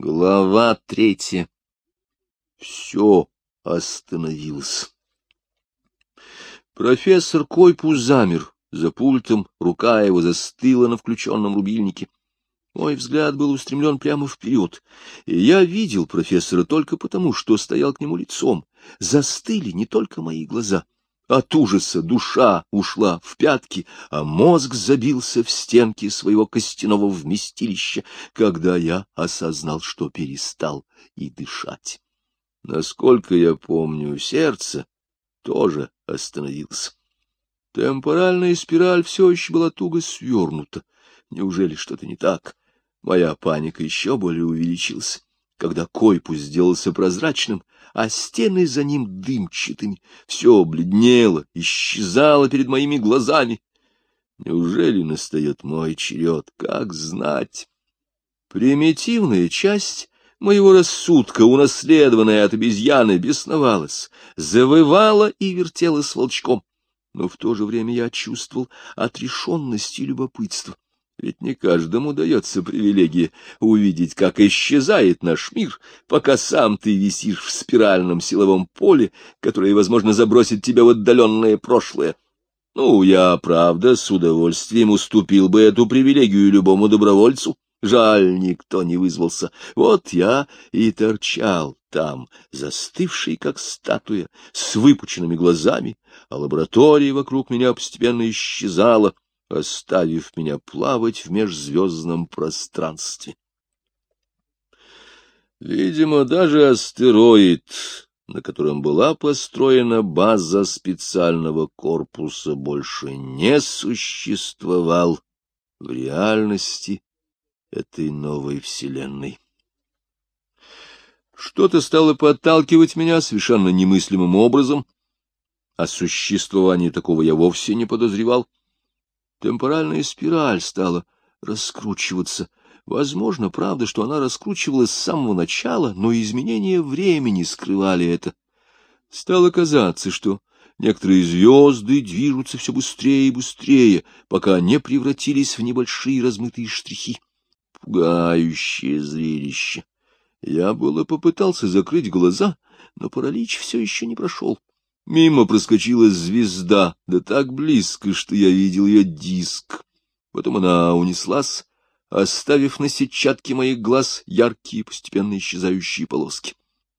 Глава третья. Все остановилось. Профессор Койпус замер за пультом, рука его застыла на включенном рубильнике. Мой взгляд был устремлен прямо вперед, и я видел профессора только потому, что стоял к нему лицом. Застыли не только мои глаза — от ужаса душа ушла в пятки, а мозг забился в стенки своего костяного вместилища, когда я осознал, что перестал и дышать. Насколько я помню, сердце тоже остановилось. Темпоральная спираль все еще была туго свернута. Неужели что-то не так? Моя паника еще более увеличилась когда койпус сделался прозрачным, а стены за ним дымчатыми. Все бледнело, исчезало перед моими глазами. Неужели настает мой черед? Как знать? Примитивная часть моего рассудка, унаследованная от обезьяны, бесновалась, завывала и вертелась волчком. Но в то же время я чувствовал отрешенность и любопытство. Ведь не каждому дается привилегия увидеть, как исчезает наш мир, пока сам ты висишь в спиральном силовом поле, которое, возможно, забросит тебя в отдаленное прошлое. Ну, я, правда, с удовольствием уступил бы эту привилегию любому добровольцу. Жаль, никто не вызвался. Вот я и торчал там, застывший, как статуя, с выпученными глазами, а лаборатория вокруг меня постепенно исчезала, оставив меня плавать в межзвездном пространстве. Видимо, даже астероид, на котором была построена база специального корпуса, больше не существовал в реальности этой новой вселенной. Что-то стало подталкивать меня совершенно немыслимым образом. О существовании такого я вовсе не подозревал. Темпоральная спираль стала раскручиваться. Возможно, правда, что она раскручивалась с самого начала, но изменения времени скрывали это. Стало казаться, что некоторые звезды движутся все быстрее и быстрее, пока не превратились в небольшие размытые штрихи. Пугающее зрелище. Я было попытался закрыть глаза, но паралич все еще не прошел. Мимо проскочила звезда, да так близко, что я видел ее диск. Потом она унеслась, оставив на сетчатке моих глаз яркие, постепенно исчезающие полоски.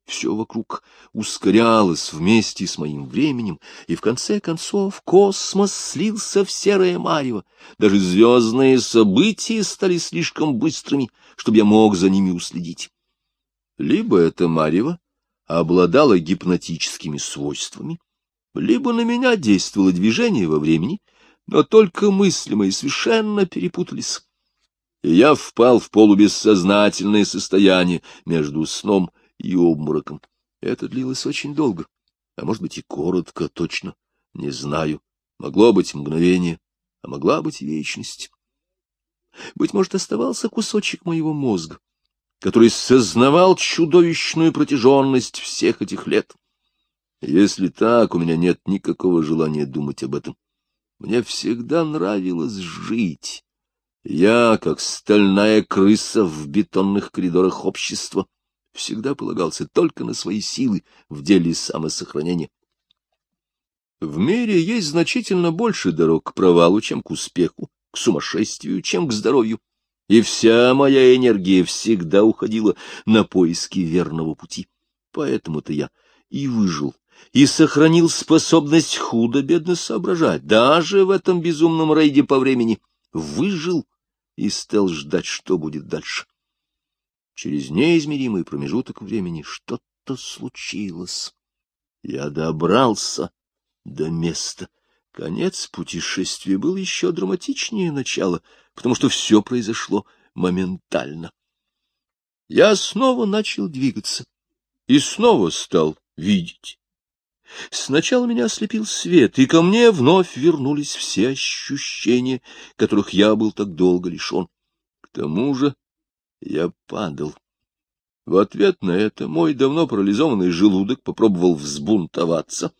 Все вокруг ускорялось вместе с моим временем, и в конце концов космос слился в серое марево. Даже звездные события стали слишком быстрыми, чтобы я мог за ними уследить. Либо это марево обладала гипнотическими свойствами, либо на меня действовало движение во времени, но только мысли мои совершенно перепутались. И я впал в полубессознательное состояние между сном и обмороком. Это длилось очень долго, а может быть и коротко, точно, не знаю. Могло быть мгновение, а могла быть вечность. Быть может, оставался кусочек моего мозга, который сознавал чудовищную протяженность всех этих лет. Если так, у меня нет никакого желания думать об этом. Мне всегда нравилось жить. Я, как стальная крыса в бетонных коридорах общества, всегда полагался только на свои силы в деле самосохранения. В мире есть значительно больше дорог к провалу, чем к успеху, к сумасшествию, чем к здоровью и вся моя энергия всегда уходила на поиски верного пути. Поэтому-то я и выжил, и сохранил способность худо-бедно соображать, даже в этом безумном рейде по времени. Выжил и стал ждать, что будет дальше. Через неизмеримый промежуток времени что-то случилось. Я добрался до места. Конец путешествия был еще драматичнее начала — потому что все произошло моментально. Я снова начал двигаться и снова стал видеть. Сначала меня ослепил свет, и ко мне вновь вернулись все ощущения, которых я был так долго лишен. К тому же я падал. В ответ на это мой давно парализованный желудок попробовал взбунтоваться —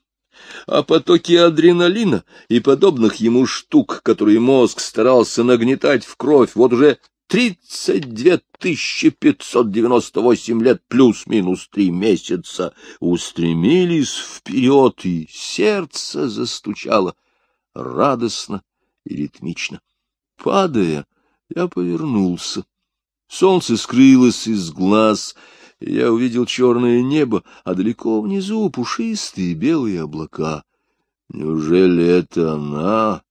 а потоки адреналина и подобных ему штук, которые мозг старался нагнетать в кровь, вот уже тридцать две тысячи пятьсот девяносто восемь лет плюс-минус три месяца устремились вперед, и сердце застучало радостно и ритмично. Падая, я повернулся. Солнце скрылось из глаз, я увидел черное небо, а далеко внизу пушистые белые облака. Неужели это она,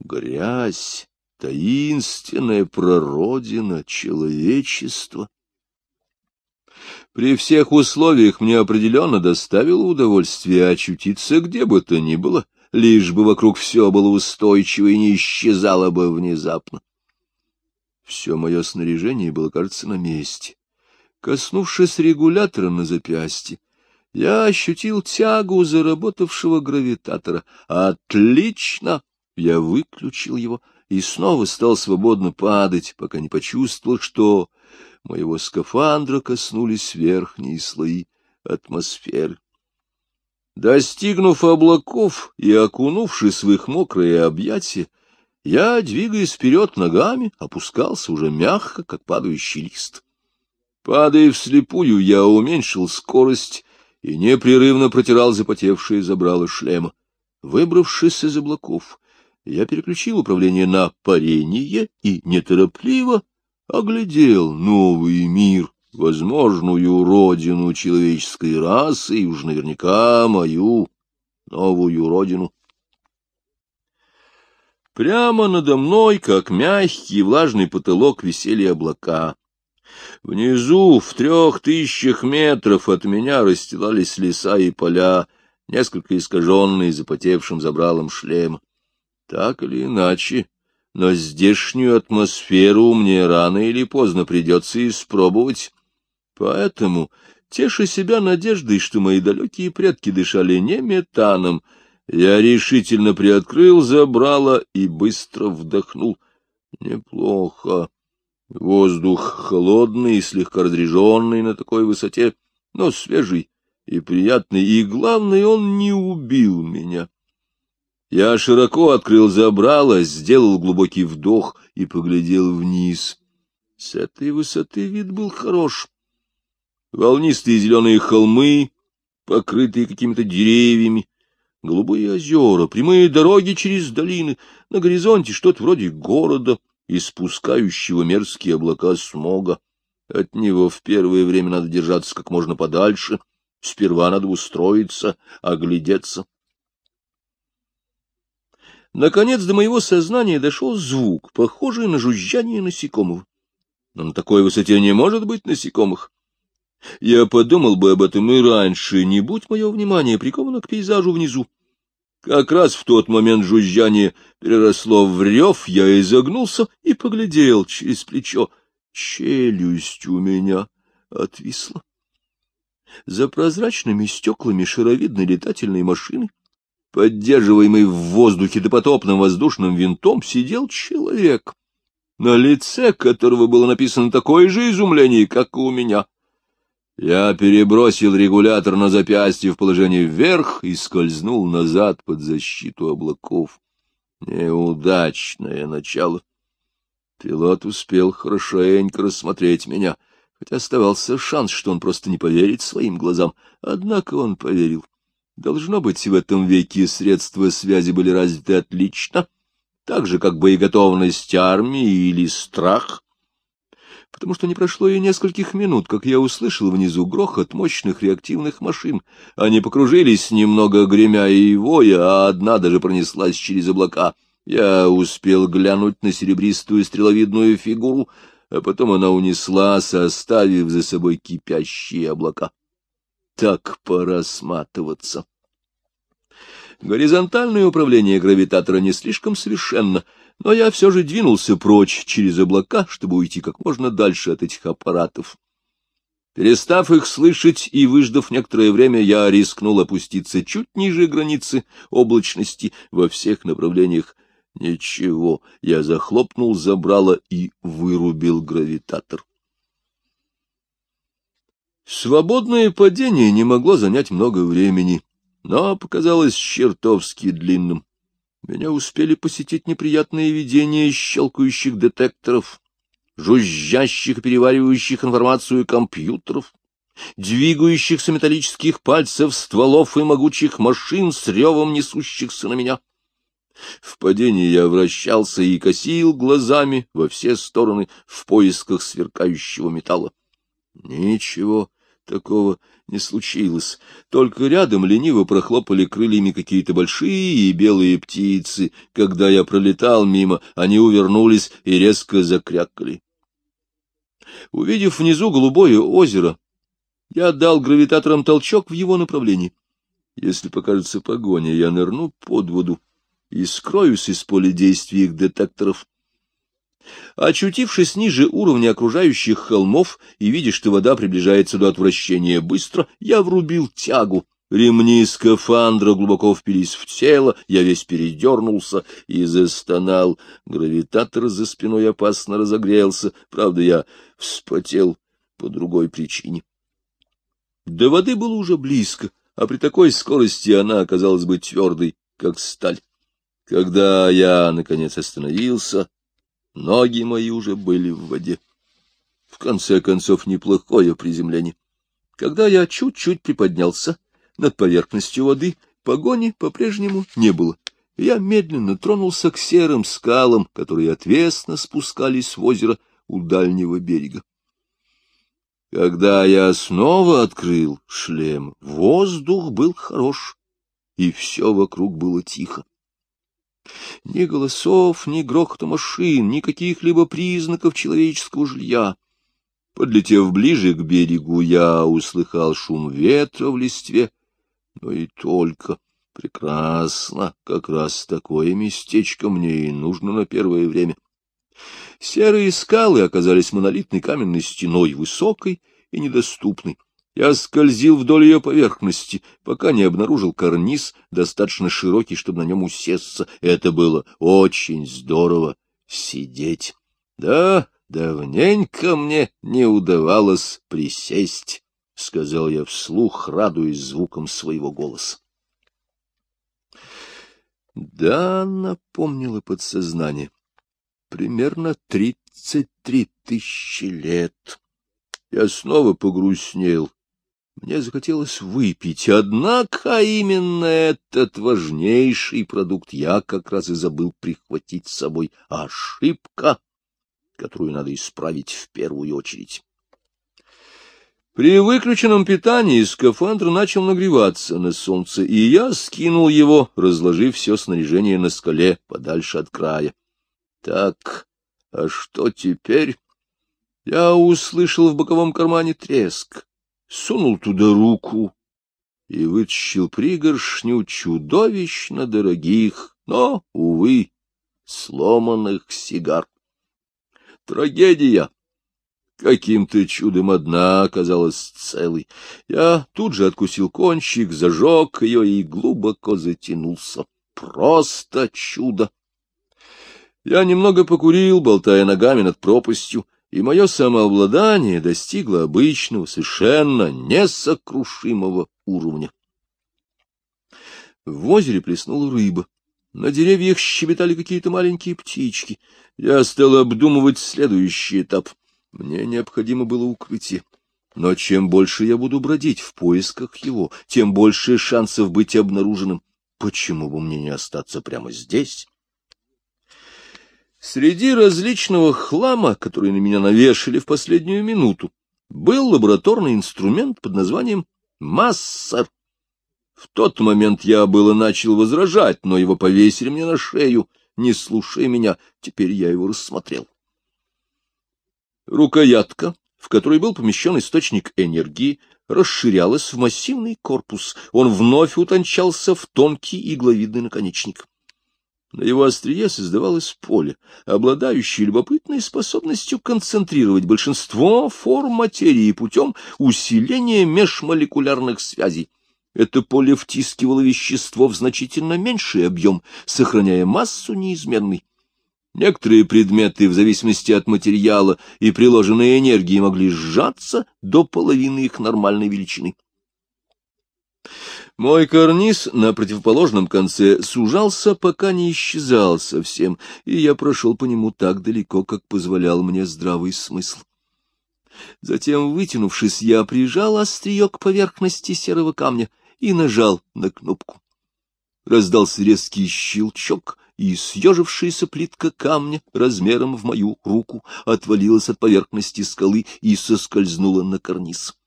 грязь, таинственная прародина человечества? При всех условиях мне определенно доставило удовольствие очутиться где бы то ни было, лишь бы вокруг все было устойчиво и не исчезало бы внезапно. Все мое снаряжение было, кажется, на месте. Коснувшись регулятора на запястье, я ощутил тягу заработавшего гравитатора. Отлично! Я выключил его и снова стал свободно падать, пока не почувствовал, что моего скафандра коснулись верхние слои атмосферы. Достигнув облаков и окунувшись в их мокрые объятия, я, двигаясь вперед ногами, опускался уже мягко, как падающий лист. Падая вслепую, я уменьшил скорость и непрерывно протирал запотевшие забрала шлема. Выбравшись из облаков, я переключил управление на парение и неторопливо оглядел новый мир, возможную родину человеческой расы и уж наверняка мою новую родину. Прямо надо мной, как мягкий влажный потолок, висели облака. Внизу, в трех тысячах метров от меня, расстилались леса и поля, несколько искаженные запотевшим забралом шлема. Так или иначе, но здешнюю атмосферу мне рано или поздно придется испробовать. Поэтому, теша себя надеждой, что мои далекие предки дышали не метаном, я решительно приоткрыл забрало и быстро вдохнул. Неплохо. Воздух холодный и слегка разреженный на такой высоте, но свежий и приятный, и, главное, он не убил меня. Я широко открыл забрало, сделал глубокий вдох и поглядел вниз. С этой высоты вид был хорош. Волнистые зеленые холмы, покрытые какими-то деревьями, голубые озера, прямые дороги через долины, на горизонте что-то вроде города, испускающего мерзкие облака смога. От него в первое время надо держаться как можно подальше, сперва надо устроиться, оглядеться. Наконец до моего сознания дошел звук, похожий на жужжание насекомого. Но на такой высоте не может быть насекомых. Я подумал бы об этом и раньше, не будь мое внимание приковано к пейзажу внизу. Как раз в тот момент жужжание переросло в рев, я изогнулся и поглядел через плечо. Челюсть у меня отвисла. За прозрачными стеклами шаровидной летательной машины поддерживаемый в воздухе допотопным воздушным винтом, сидел человек, на лице которого было написано такое же изумление, как и у меня. Я перебросил регулятор на запястье в положение вверх и скользнул назад под защиту облаков. Неудачное начало. Пилот успел хорошенько рассмотреть меня, хотя оставался шанс, что он просто не поверит своим глазам. Однако он поверил. Должно быть, в этом веке средства связи были развиты отлично, так же, как боеготовность армии или страх, потому что не прошло и нескольких минут, как я услышал внизу грохот мощных реактивных машин. Они покружились немного гремя и воя, а одна даже пронеслась через облака. Я успел глянуть на серебристую стреловидную фигуру, а потом она унеслась, оставив за собой кипящие облака так пора сматываться. Горизонтальное управление гравитатора не слишком совершенно, но я все же двинулся прочь через облака, чтобы уйти как можно дальше от этих аппаратов. Перестав их слышать и выждав некоторое время, я рискнул опуститься чуть ниже границы облачности во всех направлениях. Ничего, я захлопнул забрало и вырубил гравитатор. Свободное падение не могло занять много времени, но показалось чертовски длинным. Меня успели посетить неприятные видения щелкающих детекторов. жужжащих переваривающих информацию компьютеров, двигающихся металлических пальцев, стволов и могучих машин с ревом несущихся на меня. В падении я вращался и косил глазами во все стороны в поисках сверкающего металла. Ничего такого не случилось. Только рядом лениво прохлопали крыльями какие-то большие и белые птицы. Когда я пролетал мимо, они увернулись и резко закрякали. Увидев внизу голубое озеро, я дал гравитаторам толчок в его направлении. Если покажется погоня, я нырну под воду и скроюсь из поля действия их детекторов. Очутившись ниже уровня окружающих холмов и видя, что вода приближается до отвращения быстро, я врубил тягу. Ремни скафандра глубоко впились в тело, я весь передернулся и застонал. Гравитатор за спиной опасно разогрелся, правда, я вспотел по другой причине. До воды было уже близко, а при такой скорости она оказалась бы твердой, как сталь. Когда я, наконец, остановился, ноги мои уже были в воде. В конце концов, неплохое приземление. Когда я чуть-чуть приподнялся над поверхностью воды, погони по-прежнему не было. Я медленно тронулся к серым скалам, которые отвесно спускались в озеро у дальнего берега. Когда я снова открыл шлем, воздух был хорош, и все вокруг было тихо. Ни голосов, ни грохота машин, ни каких-либо признаков человеческого жилья. Подлетев ближе к берегу, я услыхал шум ветра в листве, но и только. Прекрасно, как раз такое местечко мне и нужно на первое время. Серые скалы оказались монолитной каменной стеной, высокой и недоступной. Я скользил вдоль ее поверхности, пока не обнаружил карниз, достаточно широкий, чтобы на нем усесться. Это было очень здорово сидеть. Да, давненько мне не удавалось присесть, — сказал я вслух, радуясь звуком своего голоса. Да, напомнило подсознание примерно тридцать три тысячи лет. Я снова погрустнел. Мне захотелось выпить, однако именно этот важнейший продукт я как раз и забыл прихватить с собой. Ошибка, которую надо исправить в первую очередь. При выключенном питании скафандр начал нагреваться на солнце, и я скинул его, разложив все снаряжение на скале подальше от края. Так, а что теперь? Я услышал в боковом кармане треск, сунул туда руку и вытащил пригоршню чудовищно дорогих, но, увы, сломанных сигар. Трагедия! Каким-то чудом одна оказалась целой. Я тут же откусил кончик, зажег ее и глубоко затянулся. Просто чудо! Я немного покурил, болтая ногами над пропастью, и мое самообладание достигло обычного, совершенно несокрушимого уровня. В озере плеснула рыба. На деревьях щебетали какие-то маленькие птички. Я стал обдумывать следующий этап. Мне необходимо было укрытие. Но чем больше я буду бродить в поисках его, тем больше шансов быть обнаруженным. Почему бы мне не остаться прямо здесь? Среди различного хлама, который на меня навешали в последнюю минуту, был лабораторный инструмент под названием «Массер». В тот момент я было начал возражать, но его повесили мне на шею. Не слушая меня, теперь я его рассмотрел. Рукоятка, в которой был помещен источник энергии, расширялась в массивный корпус. Он вновь утончался в тонкий игловидный наконечник. На его острие создавалось поле, обладающее любопытной способностью концентрировать большинство форм материи путем усиления межмолекулярных связей. Это поле втискивало вещество в значительно меньший объем, сохраняя массу неизменной. Некоторые предметы, в зависимости от материала и приложенной энергии, могли сжаться до половины их нормальной величины. Мой карниз на противоположном конце сужался, пока не исчезал совсем, и я прошел по нему так далеко, как позволял мне здравый смысл. Затем, вытянувшись, я прижал острие к поверхности серого камня и нажал на кнопку. Раздался резкий щелчок, и съежившаяся плитка камня размером в мою руку отвалилась от поверхности скалы и соскользнула на карниз.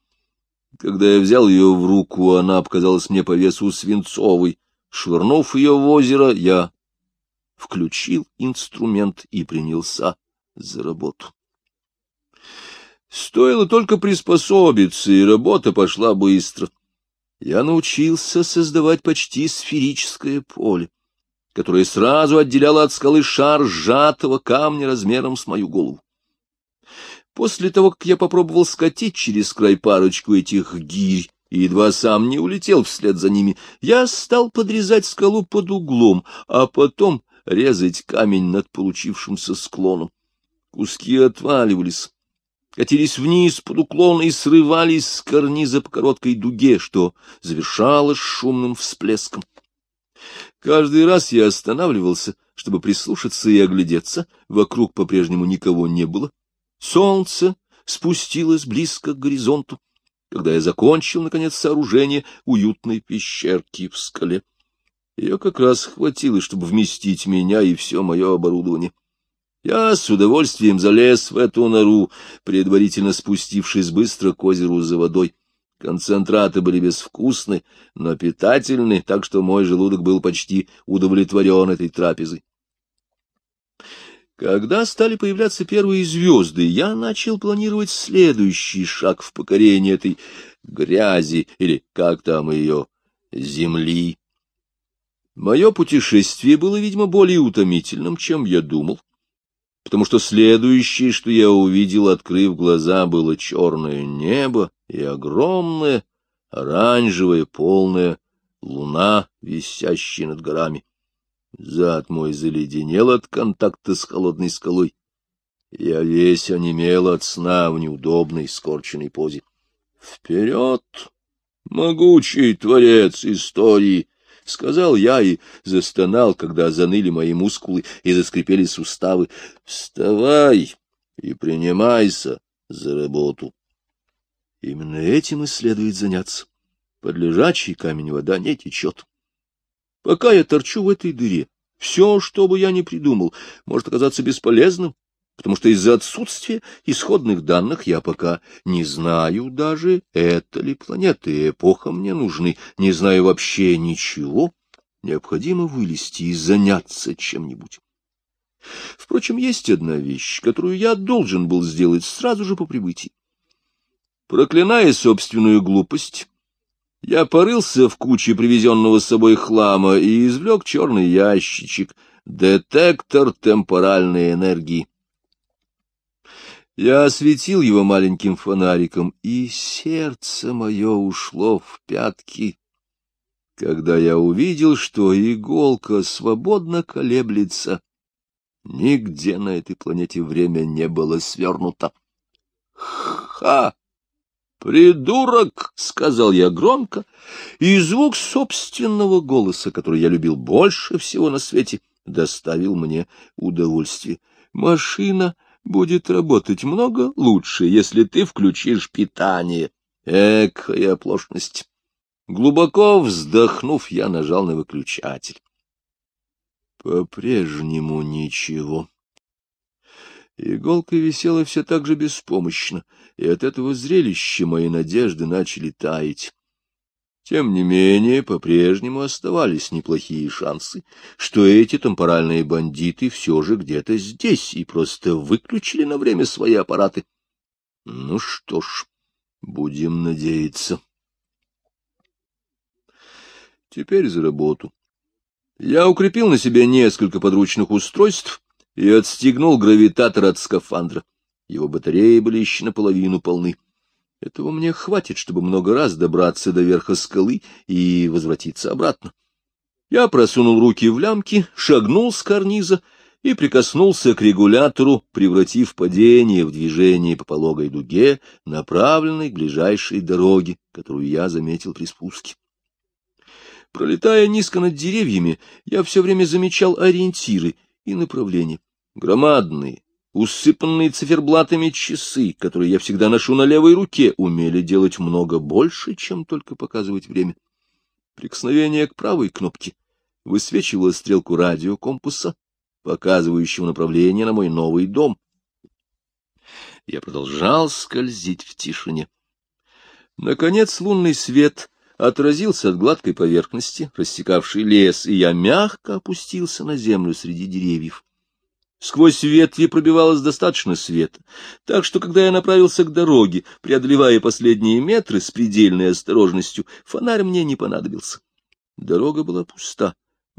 Когда я взял ее в руку, она показалась мне по весу свинцовой. Швырнув ее в озеро, я включил инструмент и принялся за работу. Стоило только приспособиться, и работа пошла быстро. Я научился создавать почти сферическое поле, которое сразу отделяло от скалы шар сжатого камня размером с мою голову. После того, как я попробовал скатить через край парочку этих гирь, и едва сам не улетел вслед за ними, я стал подрезать скалу под углом, а потом резать камень над получившимся склоном. Куски отваливались, катились вниз под уклон и срывались с карниза по короткой дуге, что завершалось шумным всплеском. Каждый раз я останавливался, чтобы прислушаться и оглядеться, вокруг по-прежнему никого не было. Солнце спустилось близко к горизонту, когда я закончил, наконец, сооружение уютной пещерки в скале. Ее как раз хватило, чтобы вместить меня и все мое оборудование. Я с удовольствием залез в эту нору, предварительно спустившись быстро к озеру за водой. Концентраты были безвкусны, но питательны, так что мой желудок был почти удовлетворен этой трапезой. Когда стали появляться первые звезды, я начал планировать следующий шаг в покорении этой грязи, или как там ее, земли. Мое путешествие было, видимо, более утомительным, чем я думал потому что следующее, что я увидел, открыв глаза, было черное небо и огромная, оранжевая, полная луна, висящая над горами. Зад мой заледенел от контакта с холодной скалой. Я весь онемел от сна в неудобной скорченной позе. Вперед, могучий творец истории! — сказал я и застонал, когда заныли мои мускулы и заскрипели суставы. — Вставай и принимайся за работу. Именно этим и следует заняться. Под лежачий камень вода не течет. Пока я торчу в этой дыре, все, что бы я ни придумал, может оказаться бесполезным, потому что из-за отсутствия исходных данных я пока не знаю даже, это ли планеты и эпоха мне нужны, не знаю вообще ничего, необходимо вылезти и заняться чем-нибудь. Впрочем, есть одна вещь, которую я должен был сделать сразу же по прибытии. Проклиная собственную глупость, я порылся в куче привезенного с собой хлама и извлек черный ящичек — детектор темпоральной энергии. Я осветил его маленьким фонариком, и сердце мое ушло в пятки, когда я увидел, что иголка свободно колеблется. Нигде на этой планете время не было свернуто. «Ха! Придурок!» — сказал я громко, и звук собственного голоса, который я любил больше всего на свете, доставил мне удовольствие. Машина будет работать много лучше, если ты включишь питание. Экая оплошность. Глубоко вздохнув, я нажал на выключатель. По-прежнему ничего. Иголка висела все так же беспомощно, и от этого зрелища мои надежды начали таять. Тем не менее, по-прежнему оставались неплохие шансы, что эти темпоральные бандиты все же где-то здесь и просто выключили на время свои аппараты. Ну что ж, будем надеяться. Теперь за работу. Я укрепил на себе несколько подручных устройств и отстегнул гравитатор от скафандра. Его батареи были еще наполовину полны. Этого мне хватит, чтобы много раз добраться до верха скалы и возвратиться обратно. Я просунул руки в лямки, шагнул с карниза и прикоснулся к регулятору, превратив падение в движение по пологой дуге, направленной к ближайшей дороге, которую я заметил при спуске. Пролетая низко над деревьями, я все время замечал ориентиры и направления. Громадные, усыпанные циферблатами часы, которые я всегда ношу на левой руке, умели делать много больше, чем только показывать время. Прикосновение к правой кнопке высвечивало стрелку радиокомпаса, показывающего направление на мой новый дом. Я продолжал скользить в тишине. Наконец лунный свет отразился от гладкой поверхности, рассекавшей лес, и я мягко опустился на землю среди деревьев. Сквозь ветви пробивалось достаточно света, так что, когда я направился к дороге, преодолевая последние метры с предельной осторожностью, фонарь мне не понадобился. Дорога была пуста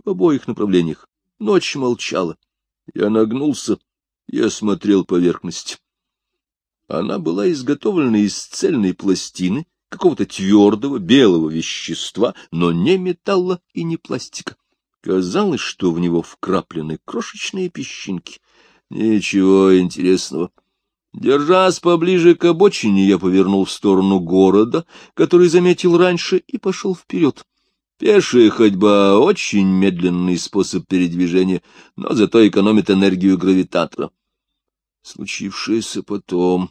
в обоих направлениях. Ночь молчала. Я нагнулся и осмотрел поверхность. Она была изготовлена из цельной пластины, какого-то твердого белого вещества, но не металла и не пластика. Казалось, что в него вкраплены крошечные песчинки. Ничего интересного. Держась поближе к обочине, я повернул в сторону города, который заметил раньше, и пошел вперед. Пешая ходьба — очень медленный способ передвижения, но зато экономит энергию гравитатора. Случившееся потом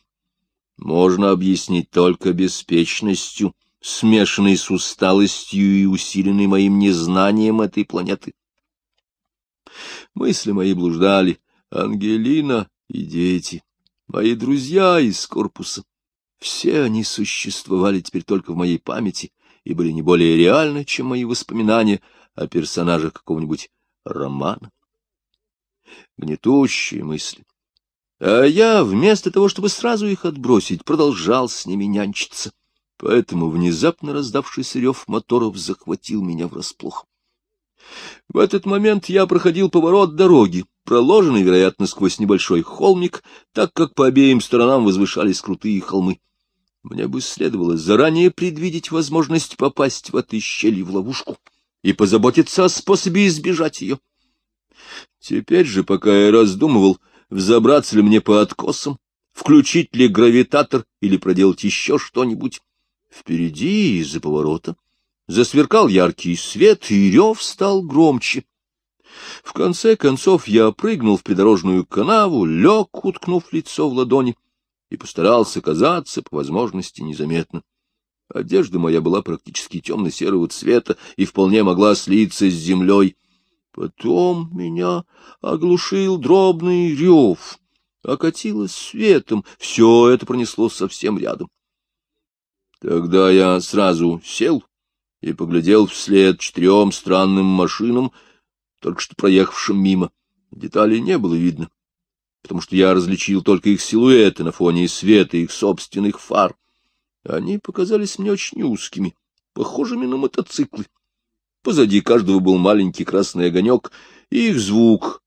можно объяснить только беспечностью, смешанной с усталостью и усиленной моим незнанием этой планеты. Мысли мои блуждали. Ангелина и дети, мои друзья из корпуса. Все они существовали теперь только в моей памяти и были не более реальны, чем мои воспоминания о персонажах какого-нибудь романа. Гнетущие мысли, а я, вместо того, чтобы сразу их отбросить, продолжал с ними нянчиться. Поэтому внезапно раздавшийся рев моторов захватил меня врасплох. В этот момент я проходил поворот дороги, проложенный, вероятно, сквозь небольшой холмик, так как по обеим сторонам возвышались крутые холмы. Мне бы следовало заранее предвидеть возможность попасть в этой щели в ловушку и позаботиться о способе избежать ее. Теперь же, пока я раздумывал, взобраться ли мне по откосам, включить ли гравитатор или проделать еще что-нибудь. Впереди, из-за поворота, засверкал яркий свет, и рев стал громче. В конце концов я прыгнул в придорожную канаву, лег, уткнув лицо в ладони, и постарался казаться, по возможности, незаметно. Одежда моя была практически темно-серого цвета и вполне могла слиться с землей. Потом меня оглушил дробный рев, окатило светом, все это пронеслось совсем рядом. Тогда я сразу сел и поглядел вслед четырем странным машинам, только что проехавшим мимо. Деталей не было видно, потому что я различил только их силуэты на фоне света их собственных фар. Они показались мне очень узкими, похожими на мотоциклы. Позади каждого был маленький красный огонек, и их звук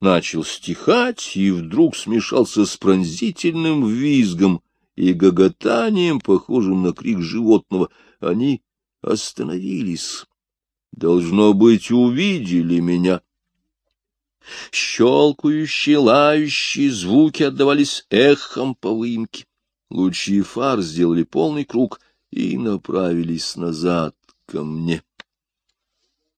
начал стихать и вдруг смешался с пронзительным визгом и гоготанием, похожим на крик животного. Они остановились. Должно быть, увидели меня. Щелкающие, лающие звуки отдавались эхом по выемке. Лучи фар сделали полный круг и направились назад ко мне.